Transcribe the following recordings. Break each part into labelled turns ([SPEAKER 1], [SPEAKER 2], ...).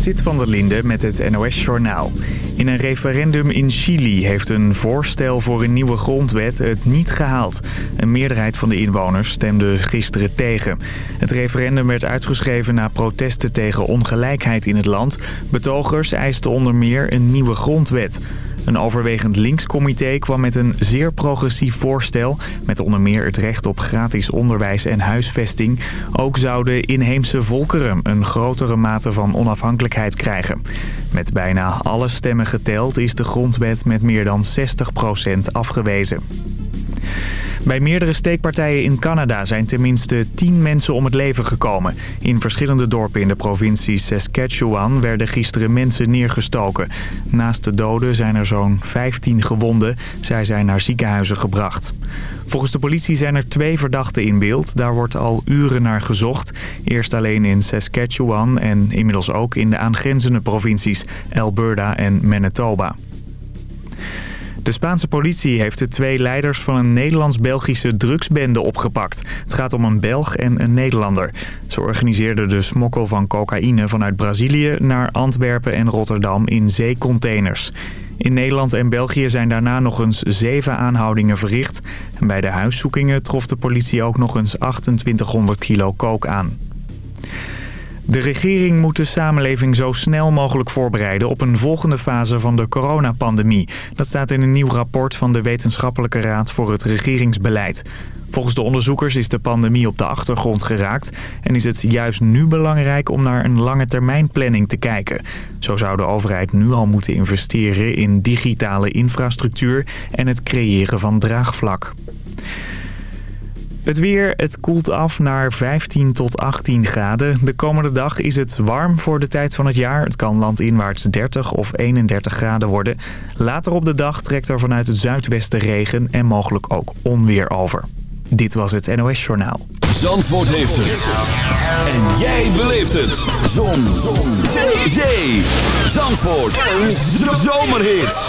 [SPEAKER 1] Sit van der Linde met het NOS-journaal. In een referendum in Chili heeft een voorstel voor een nieuwe grondwet het niet gehaald. Een meerderheid van de inwoners stemde gisteren tegen. Het referendum werd uitgeschreven na protesten tegen ongelijkheid in het land. Betogers eisten onder meer een nieuwe grondwet. Een overwegend linkscomité kwam met een zeer progressief voorstel... met onder meer het recht op gratis onderwijs en huisvesting. Ook zouden inheemse volkeren een grotere mate van onafhankelijkheid krijgen. Met bijna alle stemmen geteld is de grondwet met meer dan 60% afgewezen. Bij meerdere steekpartijen in Canada zijn tenminste 10 mensen om het leven gekomen. In verschillende dorpen in de provincie Saskatchewan werden gisteren mensen neergestoken. Naast de doden zijn er zo'n 15 gewonden. Zij zijn naar ziekenhuizen gebracht. Volgens de politie zijn er twee verdachten in beeld. Daar wordt al uren naar gezocht. Eerst alleen in Saskatchewan en inmiddels ook in de aangrenzende provincies Alberta en Manitoba. De Spaanse politie heeft de twee leiders van een Nederlands-Belgische drugsbende opgepakt. Het gaat om een Belg en een Nederlander. Ze organiseerden de smokkel van cocaïne vanuit Brazilië naar Antwerpen en Rotterdam in zeecontainers. In Nederland en België zijn daarna nog eens zeven aanhoudingen verricht. En bij de huiszoekingen trof de politie ook nog eens 2800 kilo kook aan. De regering moet de samenleving zo snel mogelijk voorbereiden op een volgende fase van de coronapandemie. Dat staat in een nieuw rapport van de Wetenschappelijke Raad voor het Regeringsbeleid. Volgens de onderzoekers is de pandemie op de achtergrond geraakt... en is het juist nu belangrijk om naar een lange termijn planning te kijken. Zo zou de overheid nu al moeten investeren in digitale infrastructuur... en het creëren van draagvlak. Het weer, het koelt af naar 15 tot 18 graden. De komende dag is het warm voor de tijd van het jaar. Het kan landinwaarts 30 of 31 graden worden. Later op de dag trekt er vanuit het zuidwesten regen en mogelijk ook onweer over. Dit was het NOS Journaal.
[SPEAKER 2] Zandvoort heeft het. En jij beleeft het. Zon. Zon. Zee. Zandvoort. Een zomerhit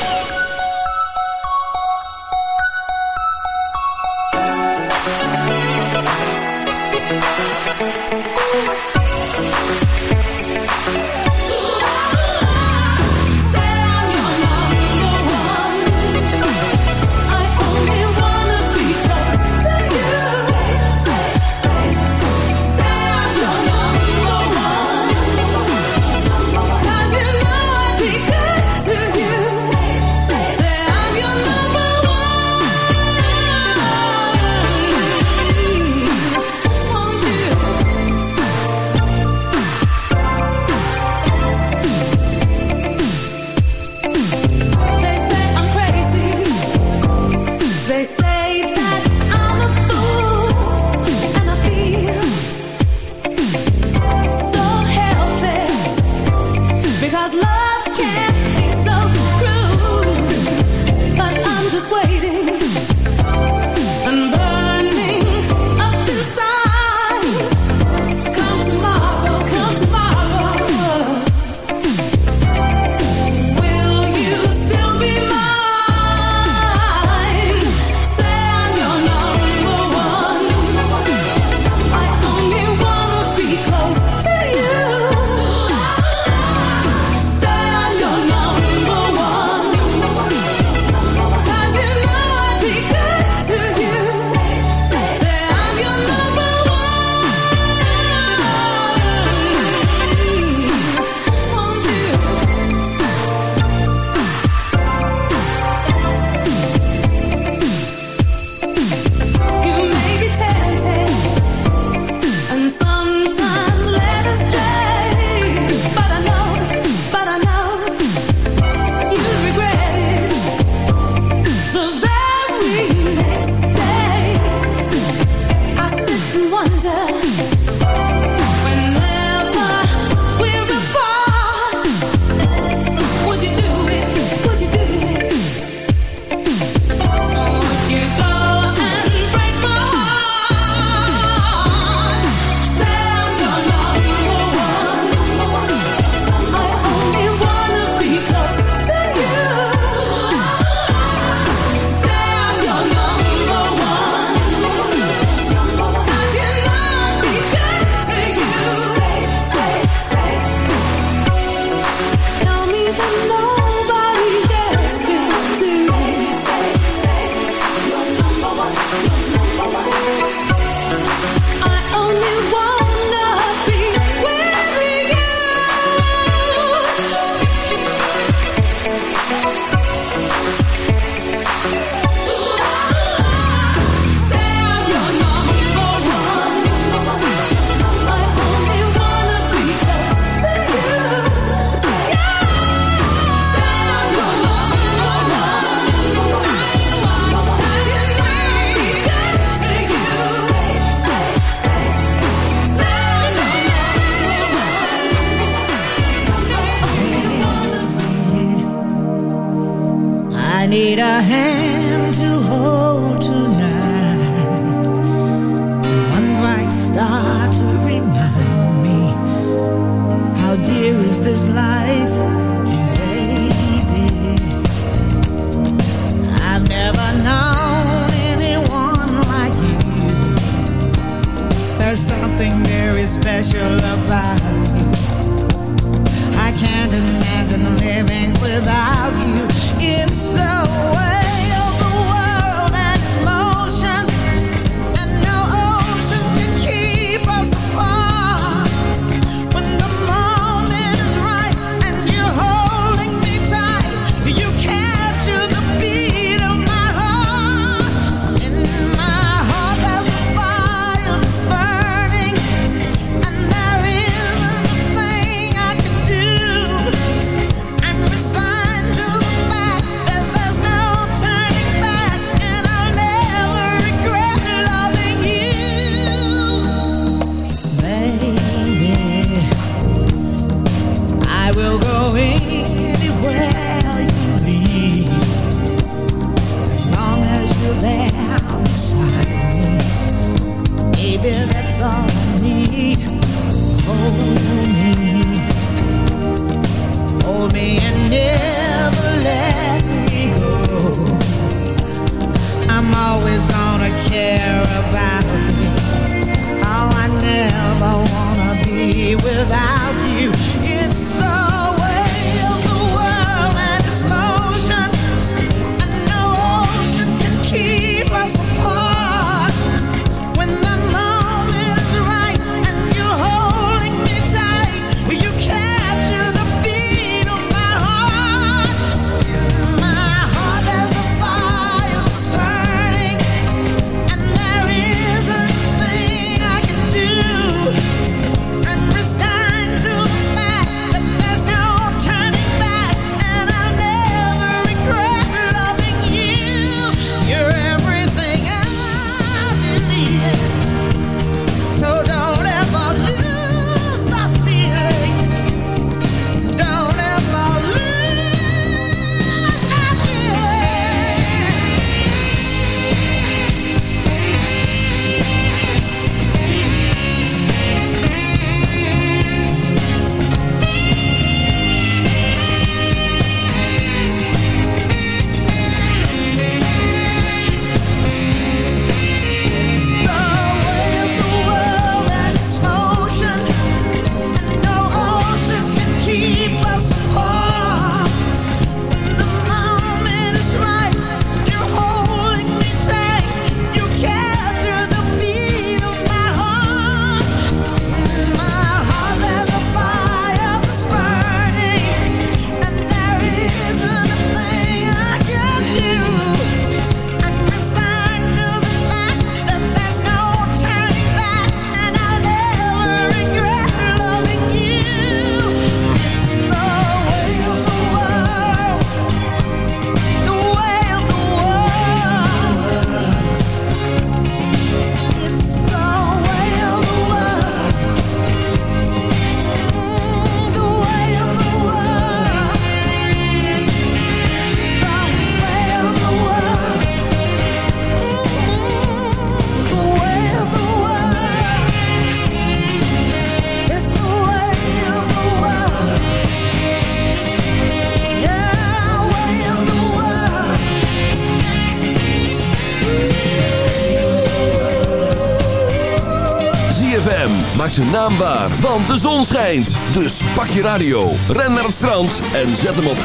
[SPEAKER 2] naambaar, zijn naam waar, want de zon schijnt. Dus pak je radio, ren naar het strand en zet hem op 106.9.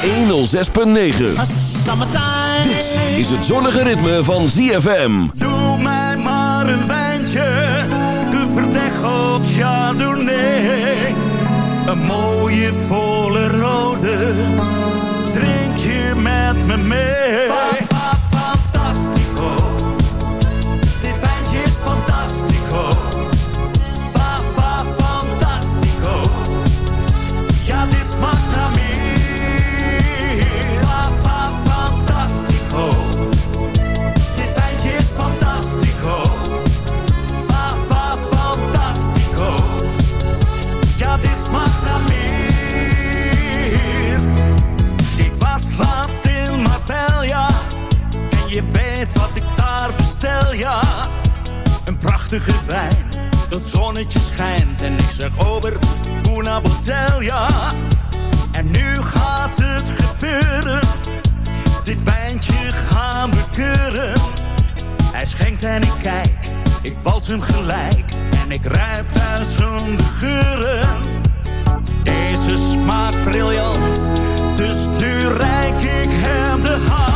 [SPEAKER 2] Dit is het zonnige ritme van ZFM.
[SPEAKER 3] Doe mij maar een wijntje, verdek of Chardonnay. Een mooie volle rode, drink je met me mee. Dat zonnetje schijnt en ik zeg over una botella. En nu gaat het gebeuren. Dit wijntje gaan we keuren. Hij schenkt en ik kijk, ik wals hem gelijk. En ik ruik duizenden geuren. Deze smaakt briljant, dus nu reik ik hem de hand.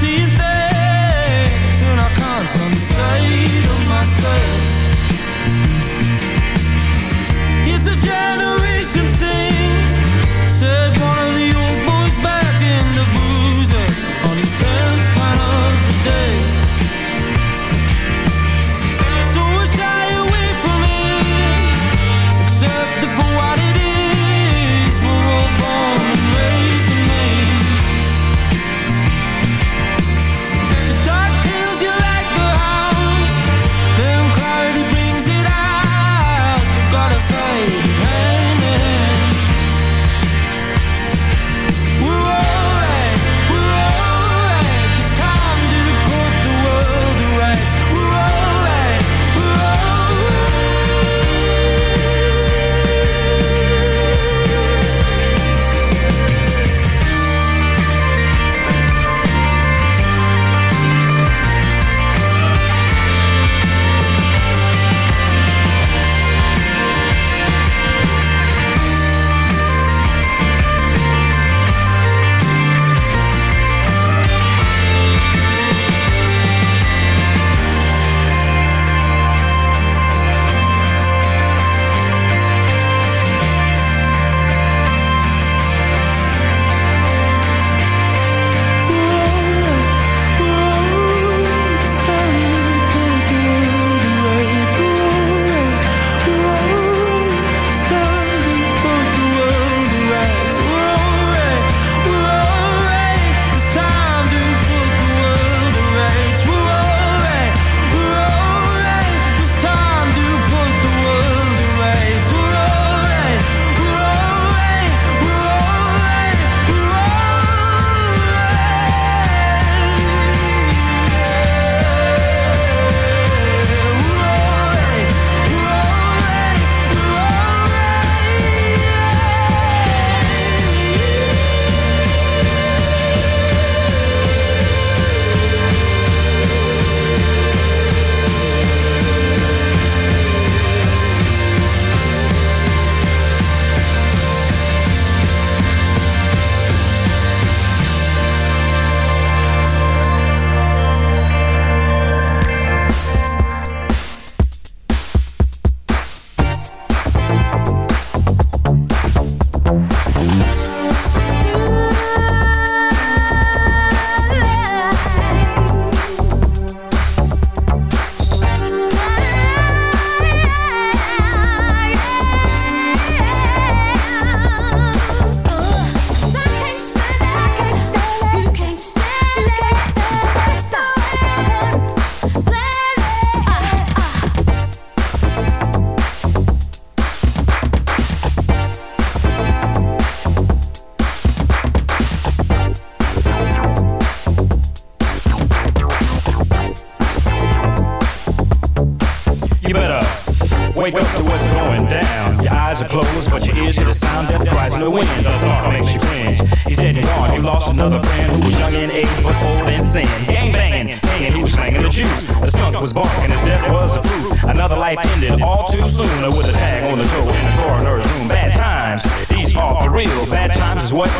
[SPEAKER 4] seeing things I can't myself. It's a
[SPEAKER 5] generation thing. his what.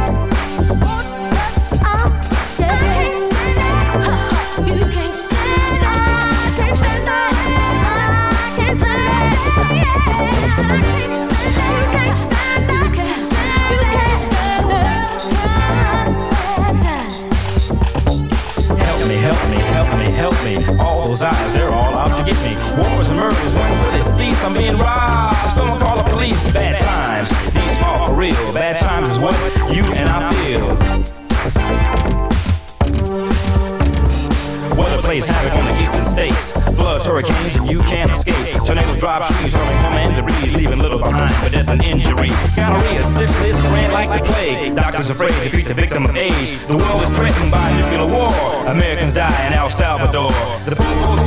[SPEAKER 5] Hurricanes, and you can't escape. Tornadoes drop trees, hurling home and debris, leaving little behind for death and injury. Gonorrhea, syphilis, spread like the plague. Doctors afraid to treat the victim of age. The world is threatened by nuclear war. Americans die in El Salvador. The people's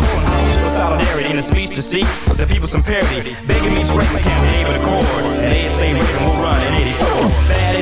[SPEAKER 5] for solidarity in a speech to seek the people some parity. Begging me to write my campaign with a chord. And they say Reagan will run in 84.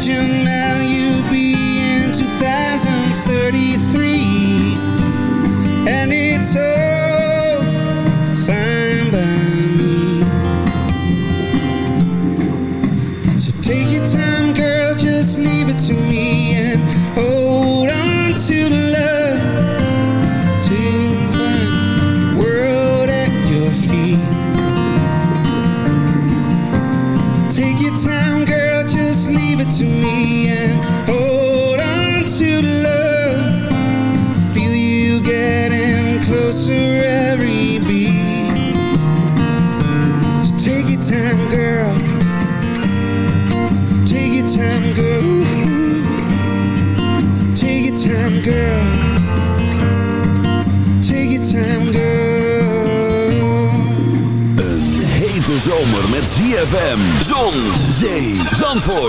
[SPEAKER 5] imagine that.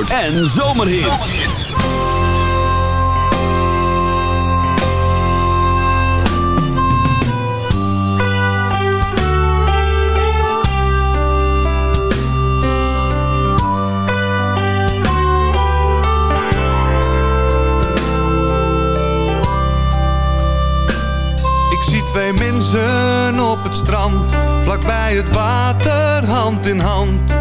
[SPEAKER 2] En zomerhits.
[SPEAKER 6] Ik zie twee mensen op het strand, vlakbij het water, hand in hand.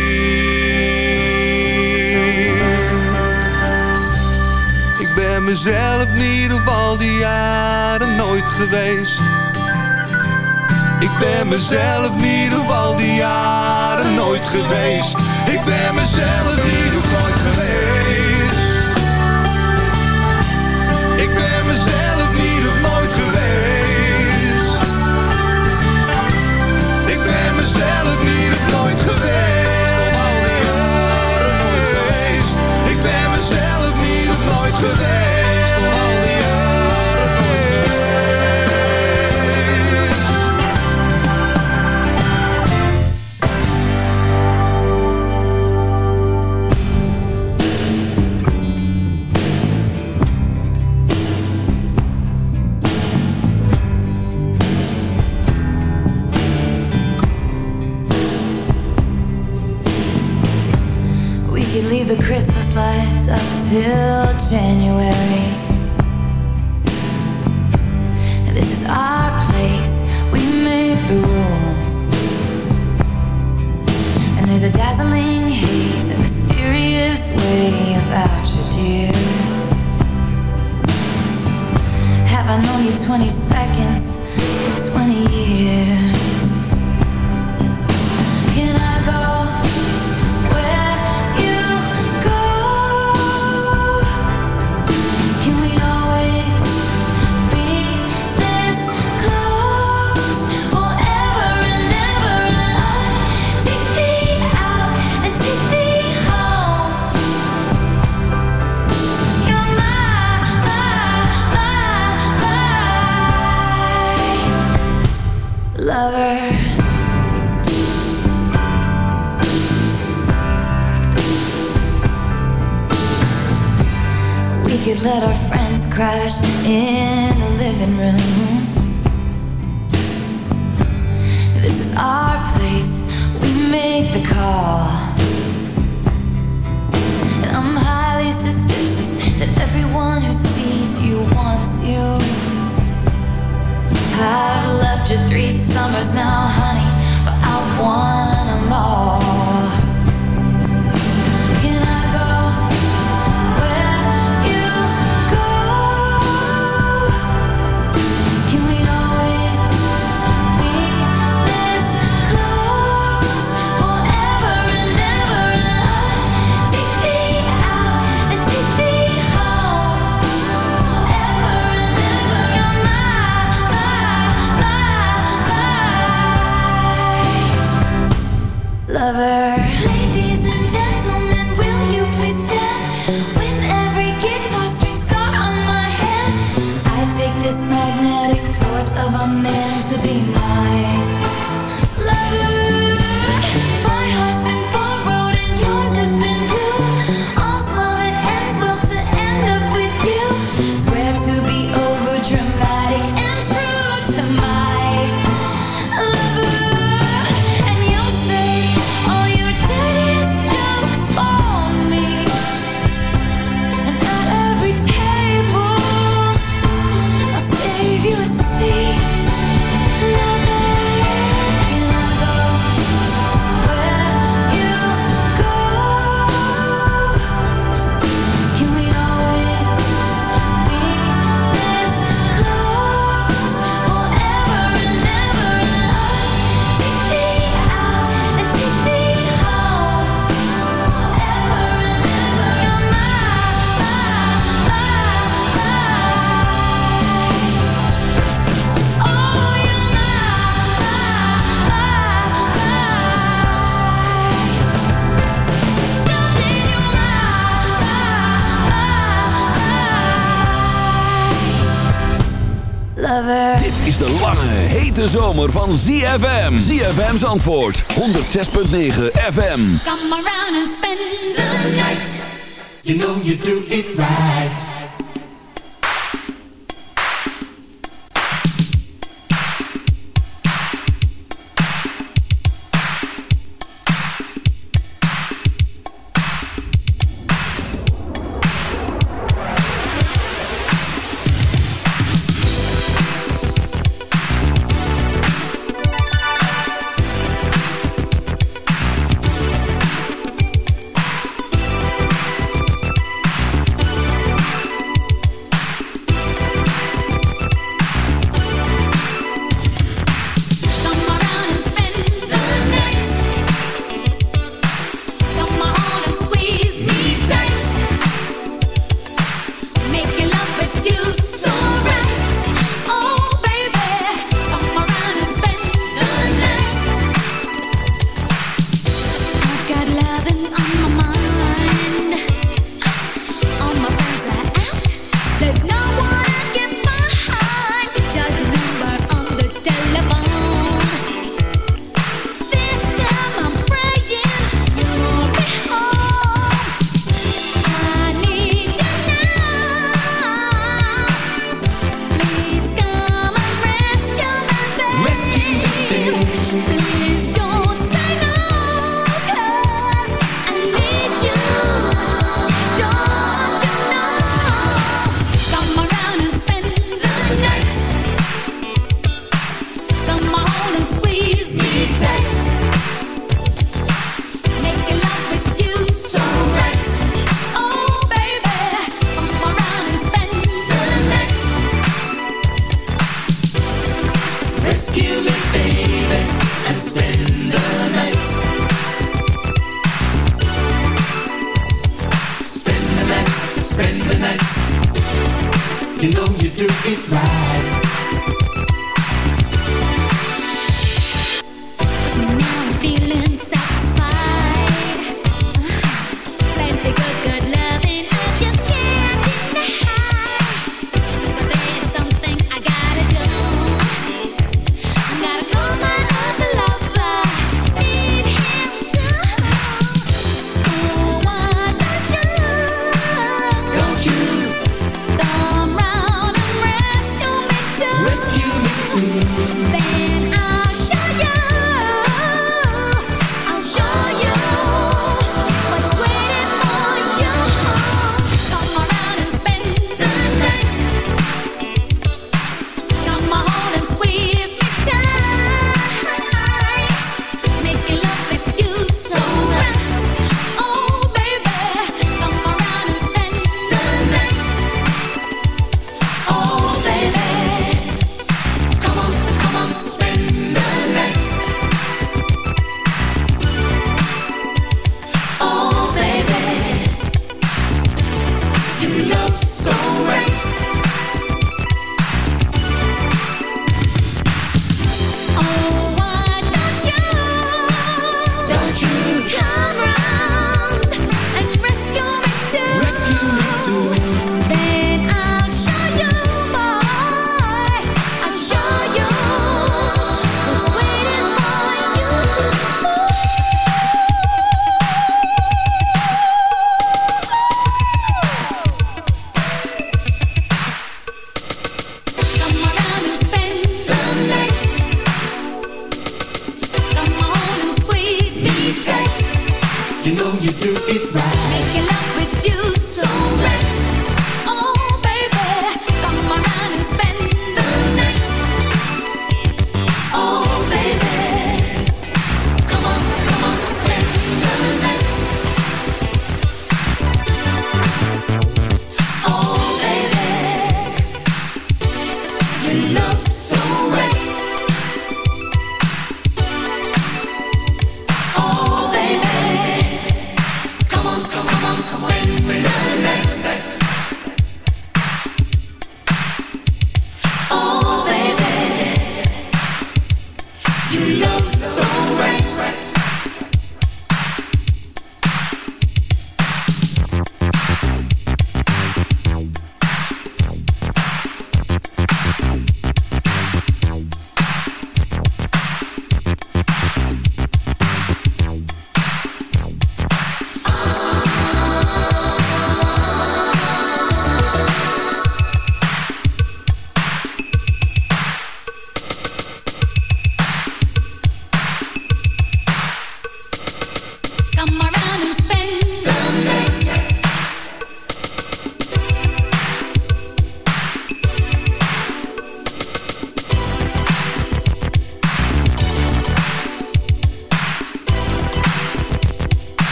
[SPEAKER 6] Mezelf niet op al die jaren nooit geweest. Ik ben mezelf niet op al die jaren nooit geweest. Ik ben mezelf niet op nooit geweest. Ik ben mezelf niet op nooit geweest. Ik ben mezelf niet op nooit geweest.
[SPEAKER 7] Imagine. zomer van ZFM. ZFM's antwoord. 106.9 FM. Come around and spend the night. You know you do it right. you.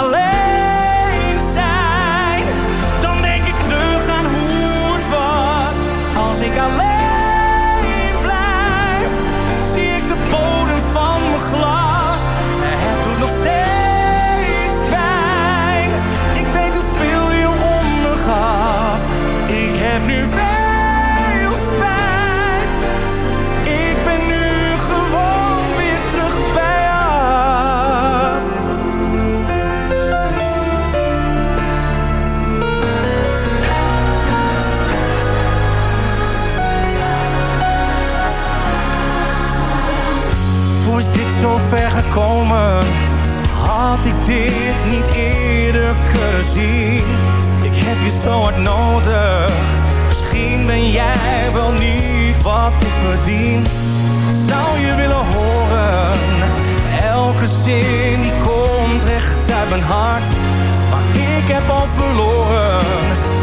[SPEAKER 8] my leg zien. Ik heb je zo hard nodig. Misschien ben jij wel niet wat ik verdien. Zou je willen horen? Elke zin die komt recht uit mijn hart. Maar ik heb al verloren.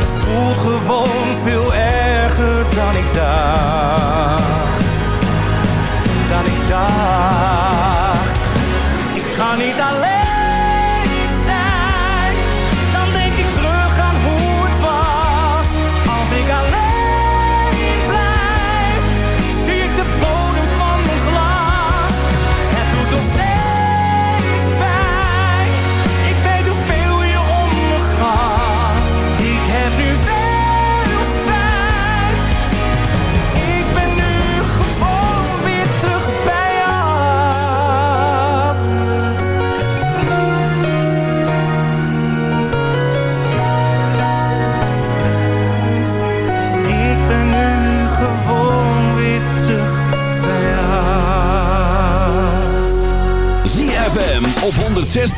[SPEAKER 8] Het voelt gewoon veel erger dan ik dacht. Dan ik dacht. Ik kan niet alleen